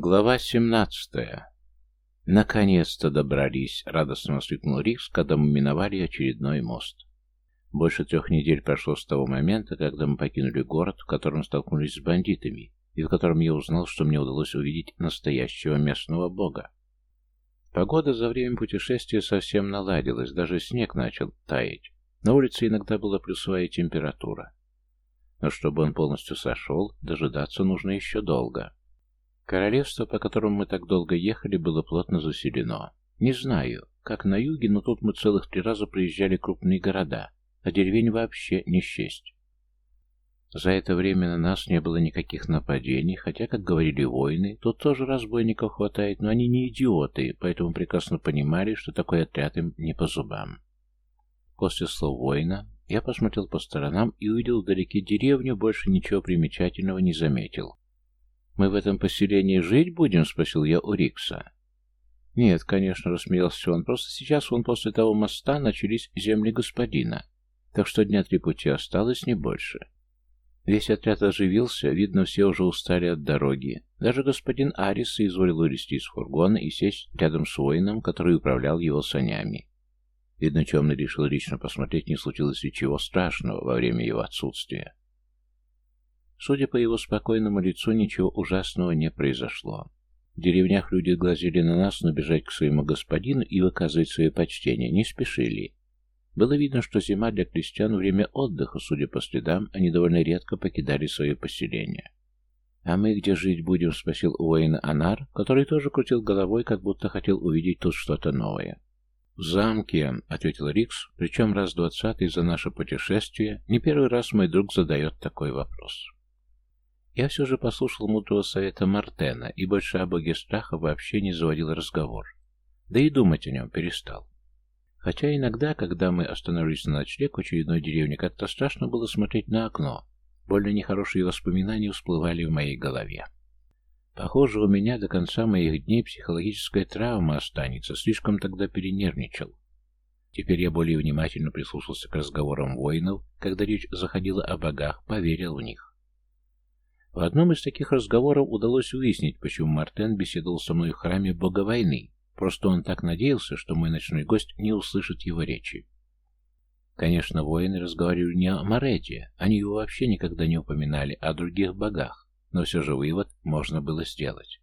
Глава 17. Наконец-то добрались, радостно воскликнул Рикс, когда мы миновали очередной мост. Больше трех недель прошло с того момента, когда мы покинули город, в котором столкнулись с бандитами, и в котором я узнал, что мне удалось увидеть настоящего местного бога. Погода за время путешествия совсем наладилась, даже снег начал таять. На улице иногда была плюсовая температура. Но чтобы он полностью сошел, дожидаться нужно еще долго. Королевство, по которому мы так долго ехали, было плотно заселено. Не знаю, как на юге, но тут мы целых три раза проезжали крупные города, а деревень вообще не счесть. За это время на нас не было никаких нападений, хотя, как говорили воины, тут тоже разбойников хватает, но они не идиоты, поэтому прекрасно понимали, что такой отряд им не по зубам. После слов воина я посмотрел по сторонам и увидел вдалеке деревню, больше ничего примечательного не заметил. «Мы в этом поселении жить будем?» — спросил я у Рикса. «Нет, конечно», — рассмеялся он. «Просто сейчас, вон после того моста, начались земли господина. Так что дня три пути осталось, не больше». Весь отряд оживился, видно, все уже устали от дороги. Даже господин Арис изволил улезти из фургона и сесть рядом с воином, который управлял его санями. Видно, темный решил лично посмотреть, не случилось ли чего страшного во время его отсутствия. Судя по его спокойному лицу, ничего ужасного не произошло. В деревнях люди глазели на нас, но бежать к своему господину и выказывать свое почтение не спешили. Было видно, что зима для крестьян время отдыха, судя по следам, они довольно редко покидали свое поселение. «А мы где жить будем?» — спросил у Анар, который тоже крутил головой, как будто хотел увидеть тут что-то новое. «В замке», — ответил Рикс, причем раз двадцатый за наше путешествие, не первый раз мой друг задает такой вопрос. Я все же послушал мудрого совета Мартена и больше о боге страха вообще не заводил разговор. Да и думать о нем перестал. Хотя иногда, когда мы остановились на ночлег в очередной деревне, как-то страшно было смотреть на окно. Более нехорошие воспоминания всплывали в моей голове. Похоже, у меня до конца моих дней психологическая травма останется, слишком тогда перенервничал. Теперь я более внимательно прислушался к разговорам воинов, когда речь заходила о богах, поверил в них. В одном из таких разговоров удалось выяснить, почему Мартен беседовал со мной в храме бога войны. Просто он так надеялся, что мой ночной гость не услышит его речи. Конечно, воины разговаривали не о Морете, они его вообще никогда не упоминали, а о других богах, но все же вывод можно было сделать.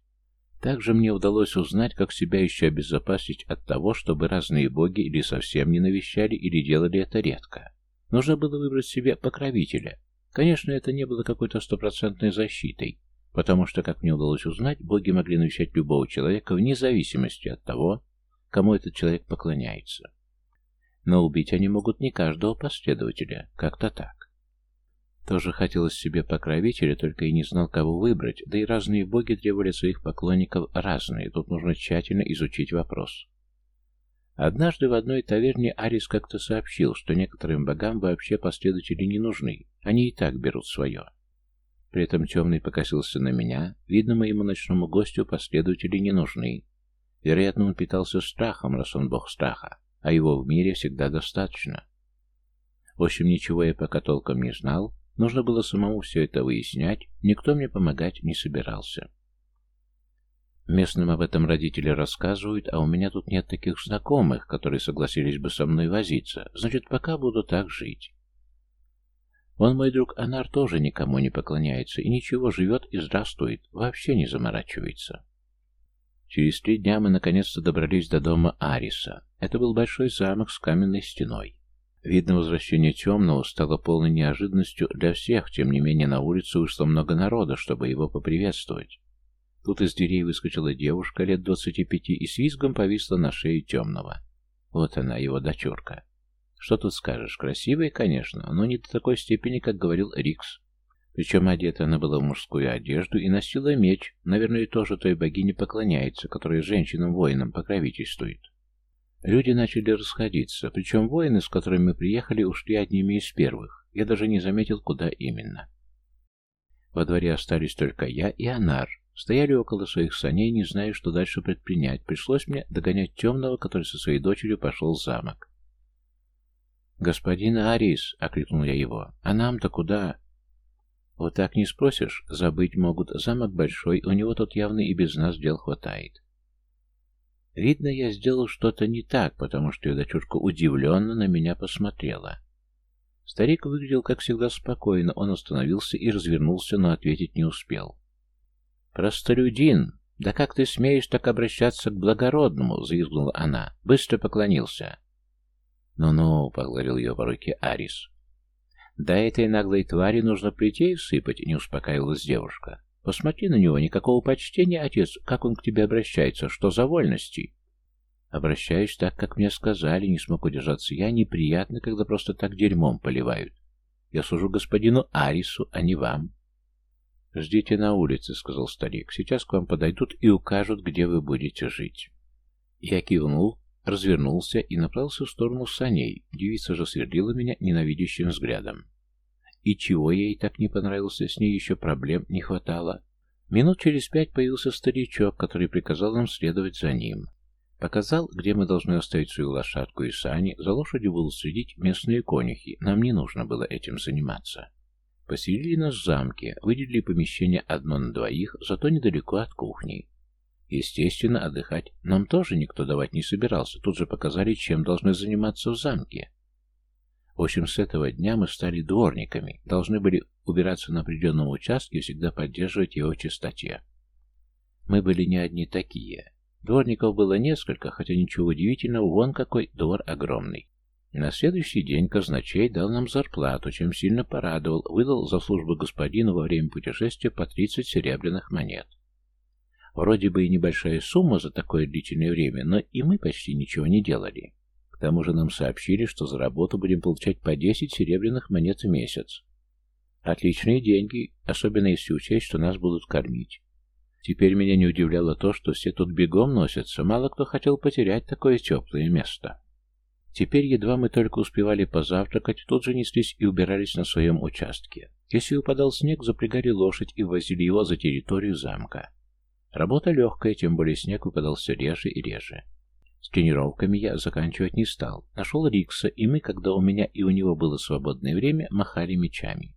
Также мне удалось узнать, как себя еще обезопасить от того, чтобы разные боги или совсем не навещали, или делали это редко. Нужно было выбрать себе покровителя, Конечно, это не было какой-то стопроцентной защитой, потому что, как мне удалось узнать, боги могли навещать любого человека вне зависимости от того, кому этот человек поклоняется. Но убить они могут не каждого последователя, как-то так. Тоже хотелось себе покровителя, только и не знал, кого выбрать, да и разные боги требовали своих поклонников разные, тут нужно тщательно изучить вопрос. Однажды в одной таверне Арис как-то сообщил, что некоторым богам вообще последователи не нужны, они и так берут свое. При этом темный покосился на меня, видно, моему ночному гостю последователи не нужны. Вероятно, он питался страхом, раз он бог страха, а его в мире всегда достаточно. В общем, ничего я пока толком не знал, нужно было самому все это выяснять, никто мне помогать не собирался. Местным об этом родители рассказывают, а у меня тут нет таких знакомых, которые согласились бы со мной возиться. Значит, пока буду так жить. Он, мой друг Анар, тоже никому не поклоняется и ничего живет и здравствует, вообще не заморачивается. Через три дня мы наконец-то добрались до дома Ариса. Это был большой замок с каменной стеной. Видно, возвращение темного стало полной неожиданностью для всех, тем не менее на улицу вышло много народа, чтобы его поприветствовать. Тут из дверей выскочила девушка лет двадцати пяти и с визгом повисла на шее темного. Вот она, его дочурка. Что тут скажешь, красивая, конечно, но не до такой степени, как говорил Рикс. Причем одета она была в мужскую одежду и носила меч, наверное, тоже той богине поклоняется, которая женщинам-воинам покровительствует. Люди начали расходиться, причем воины, с которыми мы приехали, ушли одними из первых. Я даже не заметил, куда именно. Во дворе остались только я и Анар, Стояли около своих саней, не зная, что дальше предпринять. Пришлось мне догонять темного, который со своей дочерью пошел в замок. «Господин Арис!» — окликнул я его. «А нам-то куда?» «Вот так не спросишь. Забыть могут. Замок большой, у него тут явно и без нас дел хватает». Видно, я сделал что-то не так, потому что ее дочурка удивленно на меня посмотрела. Старик выглядел, как всегда, спокойно. Он остановился и развернулся, но ответить не успел. «Простолюдин! Да как ты смеешь так обращаться к благородному?» — заизгнула она. Быстро поклонился. «Ну-ну», — поговорил ее по руке Арис. «Да этой наглой твари нужно плетей всыпать», — не успокаивалась девушка. «Посмотри на него, никакого почтения, отец, как он к тебе обращается, что за вольности?» «Обращаюсь так, как мне сказали, не смог удержаться я, неприятно, когда просто так дерьмом поливают. Я служу господину Арису, а не вам». «Ждите на улице», — сказал старик. «Сейчас к вам подойдут и укажут, где вы будете жить». Я кивнул, развернулся и направился в сторону саней. Девица же свердила меня ненавидящим взглядом. И чего ей так не понравился, с ней еще проблем не хватало. Минут через пять появился старичок, который приказал нам следовать за ним. Показал, где мы должны оставить свою лошадку и сани, за лошадью будут следить местные конюхи, нам не нужно было этим заниматься. Поселили нас в замке, выделили помещение одно на двоих, зато недалеко от кухни. Естественно, отдыхать нам тоже никто давать не собирался, тут же показали, чем должны заниматься в замке. В общем, с этого дня мы стали дворниками, должны были убираться на определенном участке и всегда поддерживать его в чистоте. Мы были не одни такие. Дворников было несколько, хотя ничего удивительного, вон какой двор огромный. На следующий день казначей дал нам зарплату, чем сильно порадовал, выдал за службу господину во время путешествия по 30 серебряных монет. Вроде бы и небольшая сумма за такое длительное время, но и мы почти ничего не делали. К тому же нам сообщили, что за работу будем получать по 10 серебряных монет в месяц. Отличные деньги, особенно если учесть, что нас будут кормить. Теперь меня не удивляло то, что все тут бегом носятся, мало кто хотел потерять такое теплое место. Теперь едва мы только успевали позавтракать, тут же неслись и убирались на своем участке. Если упадал снег, запрягали лошадь и возили его за территорию замка. Работа легкая, тем более снег выпадал все реже и реже. С тренировками я заканчивать не стал. Нашел Рикса, и мы, когда у меня и у него было свободное время, махали мечами.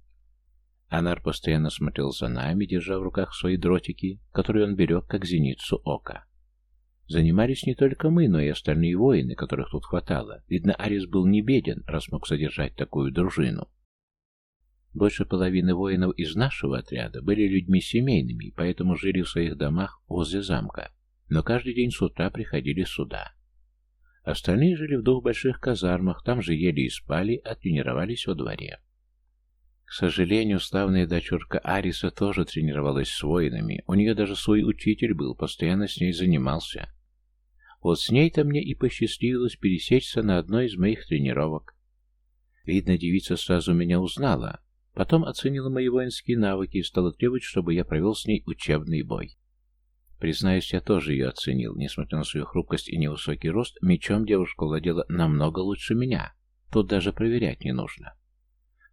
Анар постоянно смотрел за нами, держа в руках свои дротики, которые он берег как зеницу ока. Занимались не только мы, но и остальные воины, которых тут хватало. Видно, Арис был не беден, раз мог содержать такую дружину. Больше половины воинов из нашего отряда были людьми семейными, поэтому жили в своих домах возле замка, но каждый день с утра приходили сюда. Остальные жили в двух больших казармах, там же ели и спали, а тренировались во дворе. К сожалению, славная дочурка Ариса тоже тренировалась с воинами. У нее даже свой учитель был, постоянно с ней занимался. Вот с ней-то мне и посчастливилось пересечься на одной из моих тренировок. Видно, девица сразу меня узнала, потом оценила мои воинские навыки и стала требовать, чтобы я провел с ней учебный бой. Признаюсь, я тоже ее оценил, несмотря на свою хрупкость и невысокий рост, мечом девушка владела намного лучше меня, тут даже проверять не нужно.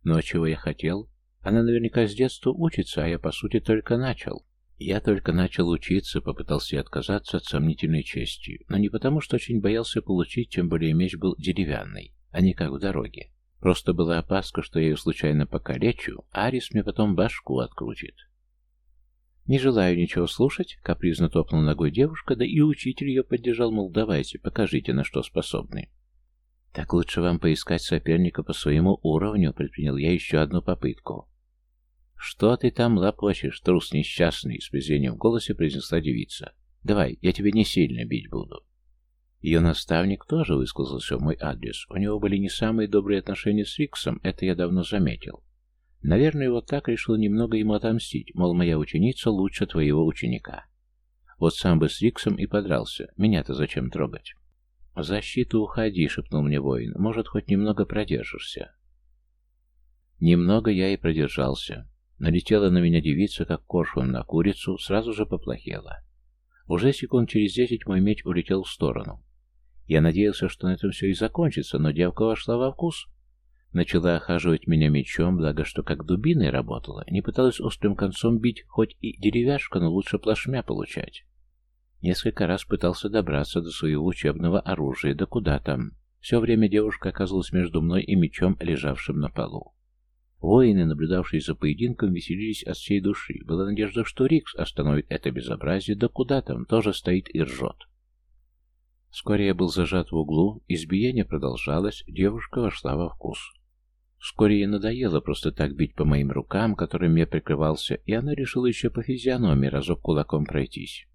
Но чего я хотел? Она наверняка с детства учится, а я, по сути, только начал. Я только начал учиться, попытался отказаться от сомнительной чести, но не потому, что очень боялся получить, тем более меч был деревянный, а не как в дороге. Просто была опаска, что я ее случайно покалечу, а Арис мне потом башку открутит. «Не желаю ничего слушать», — капризно топнула ногой девушка, да и учитель ее поддержал, мол, давайте, покажите, на что способны. «Так лучше вам поискать соперника по своему уровню», — предпринял я еще одну попытку. «Что ты там лопочешь, трус несчастный?» — с презрением в голосе произнесла девица. «Давай, я тебя не сильно бить буду». Ее наставник тоже высказался в мой адрес. У него были не самые добрые отношения с Риксом, это я давно заметил. Наверное, вот так решил немного ему отомстить, мол, моя ученица лучше твоего ученика. Вот сам бы с Риксом и подрался, меня-то зачем трогать? Защиту уходи», — шепнул мне воин, — «может, хоть немного продержишься». Немного я и продержался. Налетела на меня девица, как коршун на курицу, сразу же поплохела. Уже секунд через десять мой меч улетел в сторону. Я надеялся, что на этом все и закончится, но девка вошла во вкус. Начала охаживать меня мечом, благо что как дубиной работала, не пыталась острым концом бить, хоть и деревяшка, но лучше плашмя получать. Несколько раз пытался добраться до своего учебного оружия, да куда там. Все время девушка оказалась между мной и мечом, лежавшим на полу. Воины, наблюдавшие за поединком, веселились от всей души. Была надежда, что Рикс остановит это безобразие, да куда там, тоже стоит и ржет. Вскоре я был зажат в углу, избиение продолжалось, девушка вошла во вкус. Вскоре ей надоело просто так бить по моим рукам, которыми я прикрывался, и она решила еще по физиономии разок кулаком пройтись.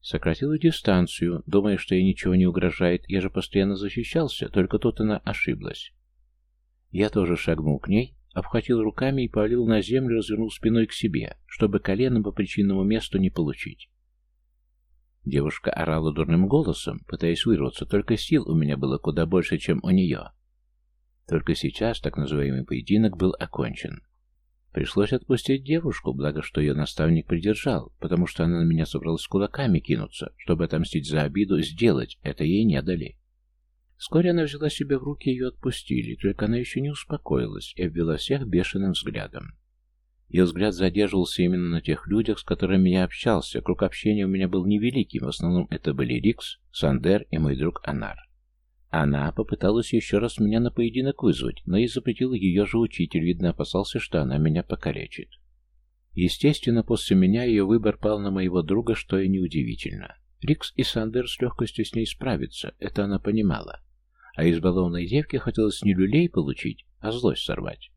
Сократила дистанцию, думая, что ей ничего не угрожает, я же постоянно защищался, только тут она ошиблась. Я тоже шагнул к ней, обхватил руками и повалил на землю, развернул спиной к себе, чтобы коленом по причинному месту не получить. Девушка орала дурным голосом, пытаясь вырваться, только сил у меня было куда больше, чем у нее. Только сейчас так называемый поединок был окончен. Пришлось отпустить девушку, благо что ее наставник придержал, потому что она на меня собралась кулаками кинуться, чтобы отомстить за обиду, сделать это ей не дали. Вскоре она взяла себя в руки, и ее отпустили, только она еще не успокоилась и обвела всех бешеным взглядом. Ее взгляд задерживался именно на тех людях, с которыми я общался. Круг общения у меня был невеликий, в основном это были Рикс, Сандер и мой друг Анар. Она попыталась еще раз меня на поединок вызвать, но и запретил ее же учитель, видно опасался, что она меня покалечит. Естественно, после меня ее выбор пал на моего друга, что и неудивительно. Рикс и Сандер с легкостью с ней справятся, это она понимала а избалованной девке хотелось не люлей получить, а злость сорвать.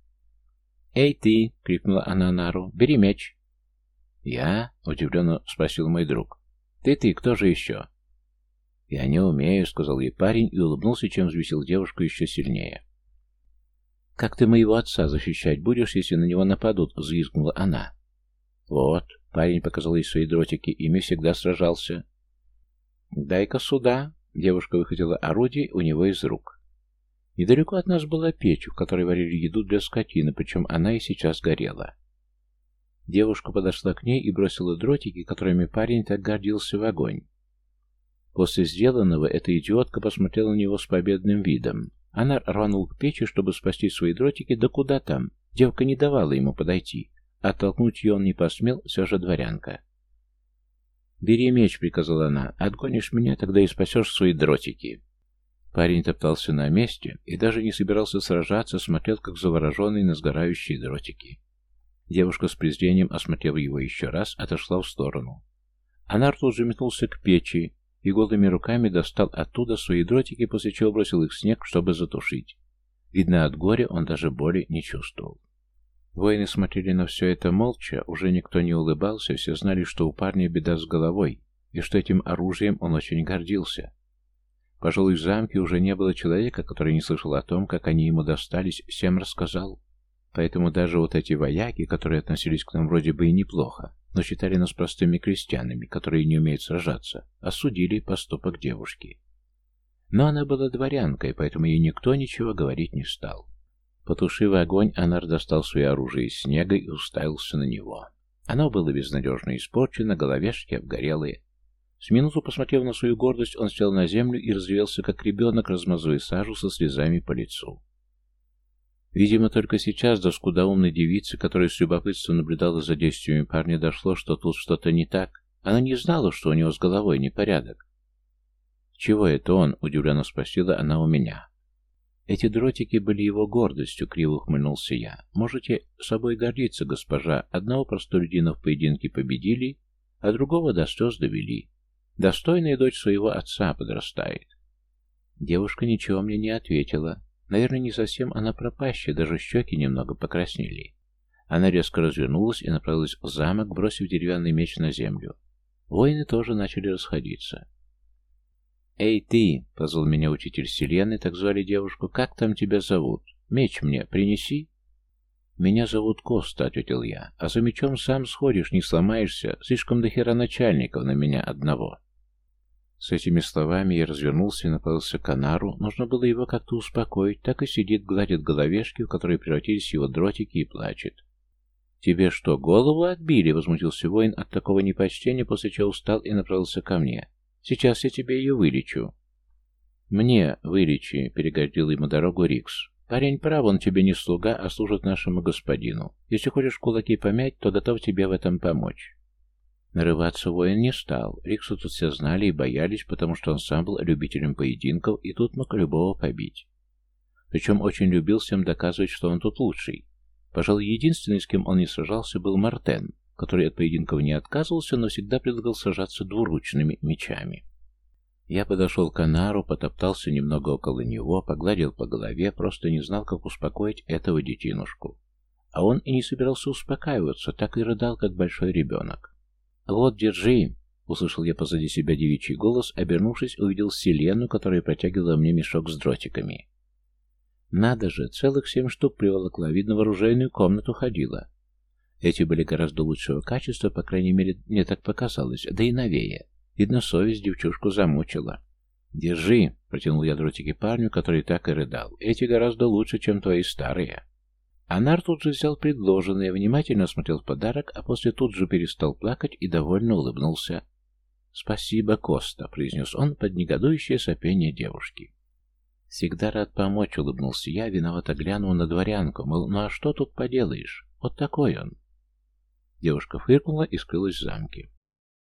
«Эй ты!» — крикнула она Нару. «Бери мяч!» «Я?» — удивленно спросил мой друг. «Ты-ты, кто же еще?» «Я не умею», — сказал ей парень и улыбнулся, чем взвесил девушку еще сильнее. «Как ты моего отца защищать будешь, если на него нападут?» — взвизгнула она. «Вот», — парень показал ей свои дротики, ими всегда сражался. «Дай-ка сюда», Девушка выхватила орудие у него из рук. Недалеко от нас была печь, в которой варили еду для скотины, причем она и сейчас горела. Девушка подошла к ней и бросила дротики, которыми парень так гордился в огонь. После сделанного эта идиотка посмотрела на него с победным видом. Она рванула к печи, чтобы спасти свои дротики, да куда там? Девка не давала ему подойти. Оттолкнуть ее он не посмел, все же дворянка. «Бери меч», — приказала она. «Отгонишь меня, тогда и спасешь свои дротики». Парень топтался на месте и даже не собирался сражаться, смотрел, как завороженный на сгорающие дротики. Девушка с презрением, осмотрев его еще раз, отошла в сторону. Анар тут же метнулся к печи и голыми руками достал оттуда свои дротики, после чего бросил их в снег, чтобы затушить. Видно, от горя он даже боли не чувствовал. Воины смотрели на все это молча, уже никто не улыбался, все знали, что у парня беда с головой, и что этим оружием он очень гордился. Пожалуй, в замке уже не было человека, который не слышал о том, как они ему достались, всем рассказал. Поэтому даже вот эти вояки, которые относились к нам вроде бы и неплохо, но считали нас простыми крестьянами, которые не умеют сражаться, осудили поступок девушки. Но она была дворянкой, поэтому ей никто ничего говорить не стал. Потушив огонь, Анар достал свое оружие из снега и уставился на него. Оно было безнадежно испорчено, головешки обгорелые. С минуту, посмотрев на свою гордость, он сел на землю и развелся, как ребенок, размазывая сажу со слезами по лицу. Видимо, только сейчас до скудоумной девицы, которая с любопытством наблюдала за действиями парня, дошло, что тут что-то не так. Она не знала, что у него с головой непорядок. «Чего это он?» — удивленно спросила она у меня. Эти дротики были его гордостью, криво ухмыльнулся я. Можете собой гордиться, госпожа. Одного простолюдина в поединке победили, а другого до слез довели. Достойная дочь своего отца подрастает. Девушка ничего мне не ответила. Наверное, не совсем она пропащая, даже щеки немного покраснели. Она резко развернулась и направилась в замок, бросив деревянный меч на землю. Воины тоже начали расходиться. «Эй, ты!» — позвал меня учитель Селены, так звали девушку. «Как там тебя зовут? Меч мне принеси!» «Меня зовут Коста», — ответил я. «А за мечом сам сходишь, не сломаешься. Слишком дохера начальников на меня одного». С этими словами я развернулся и направился к Канару. Нужно было его как-то успокоить. Так и сидит, гладит головешки, в которые превратились его дротики, и плачет. «Тебе что, голову отбили?» — возмутился воин от такого непочтения, после чего устал и направился ко мне. Сейчас я тебе ее вылечу». «Мне вылечи», — перегордил ему дорогу Рикс. «Парень прав, он тебе не слуга, а служит нашему господину. Если хочешь кулаки помять, то готов тебе в этом помочь». Нарываться воин не стал. Риксу тут все знали и боялись, потому что он сам был любителем поединков и тут мог любого побить. Причем очень любил всем доказывать, что он тут лучший. Пожалуй, единственный, с кем он не сражался, был Мартен который от поединков не отказывался, но всегда предлагал сражаться двуручными мечами. Я подошел к Анару, потоптался немного около него, погладил по голове, просто не знал, как успокоить этого детинушку. А он и не собирался успокаиваться, так и рыдал, как большой ребенок. «Вот, держи!» — услышал я позади себя девичий голос, обернувшись, увидел Селену, которая протягивала мне мешок с дротиками. Надо же, целых семь штук приволокла, видно, в оружейную комнату ходила. Эти были гораздо лучшего качества, по крайней мере, мне так показалось, да и новее. Видно, совесть девчушку замучила. «Держи», — протянул я дротики парню, который так и рыдал. «Эти гораздо лучше, чем твои старые». Анар тут же взял предложенное, внимательно смотрел в подарок, а после тут же перестал плакать и довольно улыбнулся. «Спасибо, Коста», — произнес он под негодующее сопение девушки. «Всегда рад помочь», — улыбнулся я, виновато глянул на дворянку, мол, «ну а что тут поделаешь? Вот такой он». Девушка фыркнула и скрылась в замке.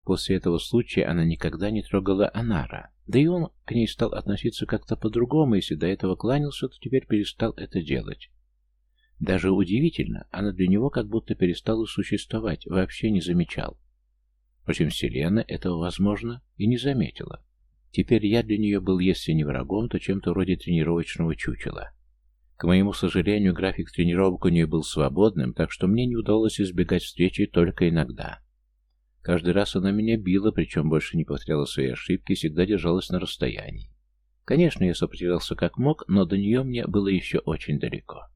После этого случая она никогда не трогала Анара, да и он к ней стал относиться как-то по-другому, если до этого кланялся, то теперь перестал это делать. Даже удивительно, она для него как будто перестала существовать, вообще не замечал. Впрочем, Селена этого, возможно, и не заметила. Теперь я для нее был, если не врагом, то чем-то вроде тренировочного чучела. К моему сожалению, график тренировок у нее был свободным, так что мне не удалось избегать встречи только иногда. Каждый раз она меня била, причем больше не повторяла свои ошибки, всегда держалась на расстоянии. Конечно, я сопротивлялся как мог, но до нее мне было еще очень далеко.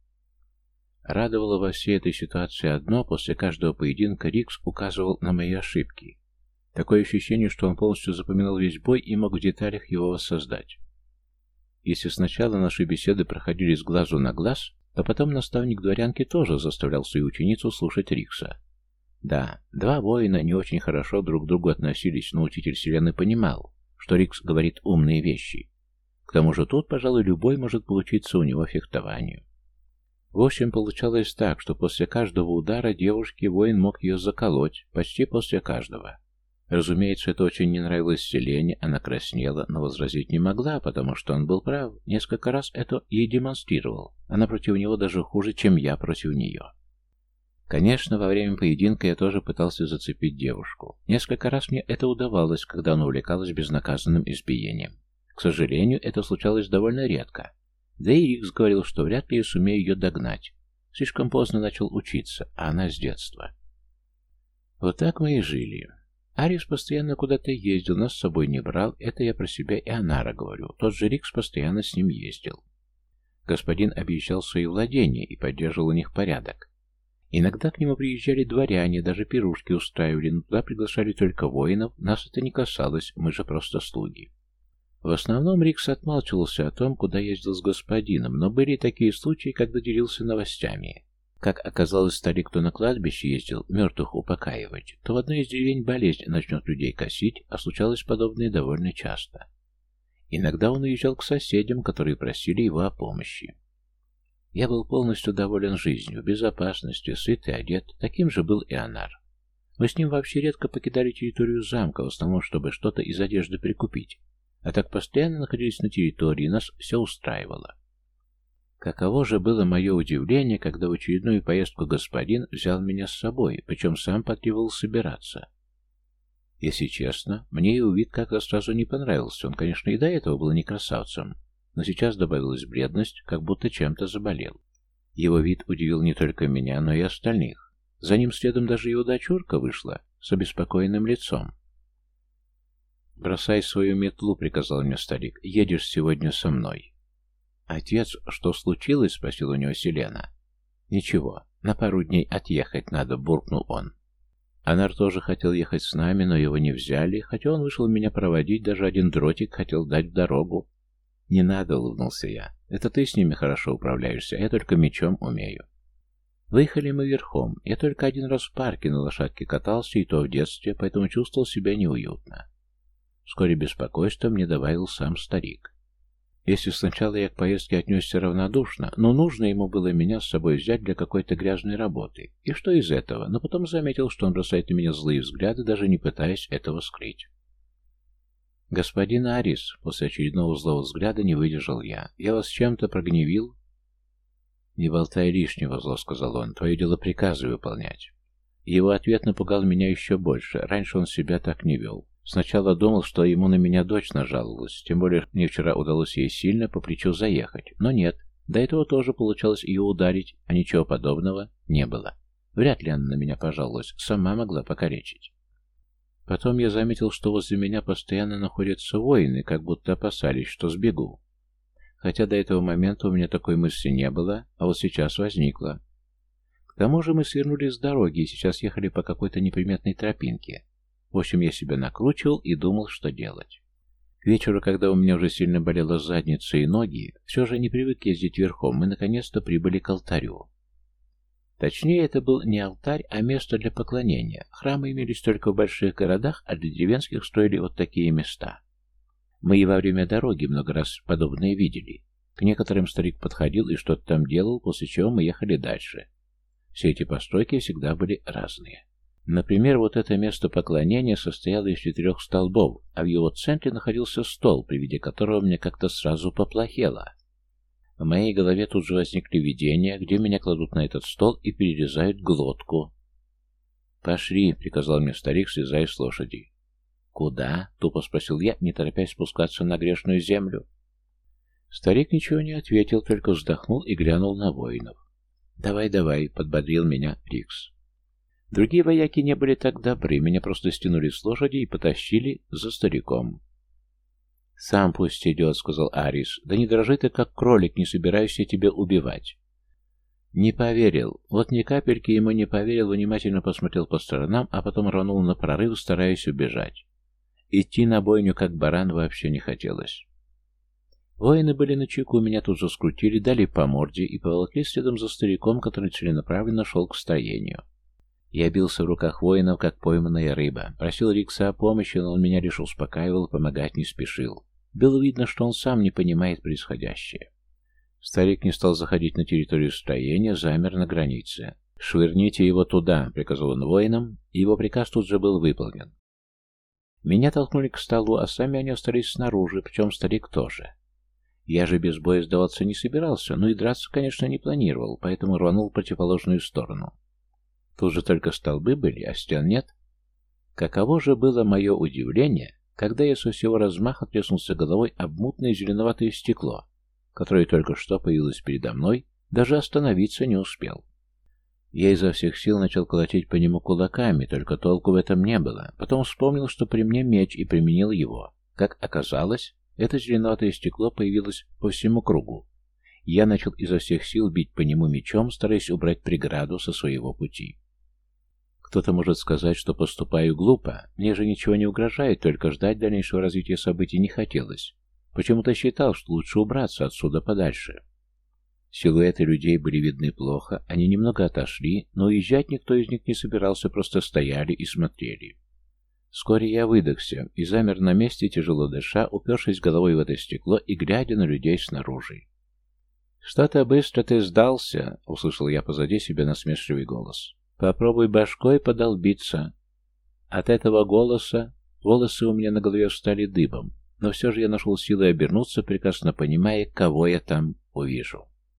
Радовало во всей этой ситуации одно, после каждого поединка Рикс указывал на мои ошибки. Такое ощущение, что он полностью запоминал весь бой и мог в деталях его воссоздать. Если сначала наши беседы проходили с глазу на глаз, то потом наставник дворянки тоже заставлял свою ученицу слушать Рикса. Да, два воина не очень хорошо друг к другу относились, но учитель Селены понимал, что Рикс говорит умные вещи. К тому же тут, пожалуй, любой может получиться у него фехтованию. В общем, получалось так, что после каждого удара девушке воин мог ее заколоть, почти после каждого. Разумеется, это очень не нравилось Селене, она краснела, но возразить не могла, потому что он был прав. Несколько раз это ей демонстрировал. Она против него даже хуже, чем я против нее. Конечно, во время поединка я тоже пытался зацепить девушку. Несколько раз мне это удавалось, когда она увлекалась безнаказанным избиением. К сожалению, это случалось довольно редко. Да и Рикс говорил, что вряд ли я сумею ее догнать. Слишком поздно начал учиться, а она с детства. Вот так мы и жили. Арис постоянно куда-то ездил, нас с собой не брал, это я про себя и Анара говорю. Тот же Рикс постоянно с ним ездил. Господин обещал свои владения и поддерживал у них порядок. Иногда к нему приезжали дворяне, даже пирушки устраивали, но туда приглашали только воинов, нас это не касалось, мы же просто слуги. В основном Рикс отмалчивался о том, куда ездил с господином, но были такие случаи, когда делился новостями. Как оказалось, старик то на кладбище ездил мертвых упокаивать, то в одной из деревень болезнь начнет людей косить, а случалось подобное довольно часто. Иногда он уезжал к соседям, которые просили его о помощи. Я был полностью доволен жизнью, безопасностью, сыт и одет. Таким же был и Анар. Мы с ним вообще редко покидали территорию замка, в основном, чтобы что-то из одежды прикупить. А так постоянно находились на территории, нас все устраивало. Каково же было мое удивление, когда в очередную поездку господин взял меня с собой, причем сам потребовал собираться. Если честно, мне и увид как-то сразу не понравился, он, конечно, и до этого был не красавцем, но сейчас добавилась бледность, как будто чем-то заболел. Его вид удивил не только меня, но и остальных. За ним следом даже его дочурка вышла с обеспокоенным лицом. «Бросай свою метлу», — приказал мне старик, — «едешь сегодня со мной». «Отец, что случилось?» — спросил у него Селена. «Ничего, на пару дней отъехать надо», — буркнул он. Анар тоже хотел ехать с нами, но его не взяли, хотя он вышел меня проводить, даже один дротик хотел дать в дорогу. «Не надо», — улыбнулся я. «Это ты с ними хорошо управляешься, а я только мечом умею». Выехали мы верхом. Я только один раз в парке на лошадке катался, и то в детстве, поэтому чувствовал себя неуютно. Вскоре беспокойство мне добавил сам старик. Если сначала я к поездке отнесся равнодушно, но нужно ему было меня с собой взять для какой-то грязной работы. И что из этого? Но потом заметил, что он бросает на меня злые взгляды, даже не пытаясь этого скрыть. «Господин Арис», — после очередного злого взгляда не выдержал я, — «я вас чем-то прогневил?» «Не болтай лишнего», — зло сказал он, — «твое дело приказы выполнять». Его ответ напугал меня еще больше. Раньше он себя так не вел. Сначала думал, что ему на меня дочь нажаловалась, тем более мне вчера удалось ей сильно по плечу заехать. Но нет, до этого тоже получалось ее ударить, а ничего подобного не было. Вряд ли она на меня пожаловалась, сама могла покоречить. Потом я заметил, что возле меня постоянно находятся воины, как будто опасались, что сбегу. Хотя до этого момента у меня такой мысли не было, а вот сейчас возникла. К тому же мы свернули с дороги и сейчас ехали по какой-то неприметной тропинке. В общем, я себя накручивал и думал, что делать. К вечеру, когда у меня уже сильно болела задница и ноги, все же не привык ездить верхом, мы наконец-то прибыли к алтарю. Точнее, это был не алтарь, а место для поклонения. Храмы имелись только в больших городах, а для деревенских стоили вот такие места. Мы и во время дороги много раз подобные видели. К некоторым старик подходил и что-то там делал, после чего мы ехали дальше. Все эти постройки всегда были разные. Например, вот это место поклонения состояло из четырех столбов, а в его центре находился стол, при виде которого мне как-то сразу поплохело. В моей голове тут же возникли видения, где меня кладут на этот стол и перерезают глотку. «Пошли», — приказал мне старик, слезая с лошади. «Куда?» — тупо спросил я, не торопясь спускаться на грешную землю. Старик ничего не ответил, только вздохнул и глянул на воинов. «Давай, давай», — подбодрил меня Рикс. Другие вояки не были так добры, меня просто стянули с лошади и потащили за стариком. «Сам пусть идет», — сказал Арис. «Да не дрожи ты, как кролик, не собираюсь я тебя убивать». Не поверил. Вот ни капельки ему не поверил, внимательно посмотрел по сторонам, а потом рванул на прорыв, стараясь убежать. Идти на бойню, как баран, вообще не хотелось. Воины были на чеку, меня тут же скрутили, дали по морде и поволокли следом за стариком, который целенаправленно шел к строению. Я бился в руках воинов, как пойманная рыба. Просил Рикса о помощи, но он меня лишь успокаивал, и помогать не спешил. Было видно, что он сам не понимает происходящее. Старик не стал заходить на территорию строения, замер на границе. «Швырните его туда», — приказал он воинам, и его приказ тут же был выполнен. Меня толкнули к столу, а сами они остались снаружи, причем старик тоже. Я же без боя сдаваться не собирался, но и драться, конечно, не планировал, поэтому рванул в противоположную сторону. Тут же только столбы были, а стен нет. Каково же было мое удивление, когда я со всего размаха треснулся головой об мутное зеленоватое стекло, которое только что появилось передо мной, даже остановиться не успел. Я изо всех сил начал колотить по нему кулаками, только толку в этом не было. Потом вспомнил, что при мне меч, и применил его. Как оказалось, это зеленоватое стекло появилось по всему кругу. Я начал изо всех сил бить по нему мечом, стараясь убрать преграду со своего пути. Кто-то может сказать, что поступаю глупо. Мне же ничего не угрожает, только ждать дальнейшего развития событий не хотелось. Почему-то считал, что лучше убраться отсюда подальше. Силуэты людей были видны плохо, они немного отошли, но уезжать никто из них не собирался, просто стояли и смотрели. Вскоре я выдохся и замер на месте, тяжело дыша, упершись головой в это стекло и глядя на людей снаружи. «Что-то быстро ты сдался!» — услышал я позади себя насмешливый голос. Попробуй башкой подолбиться. От этого голоса волосы у меня на голове встали дыбом, но все же я нашел силы обернуться, прекрасно понимая, кого я там увижу.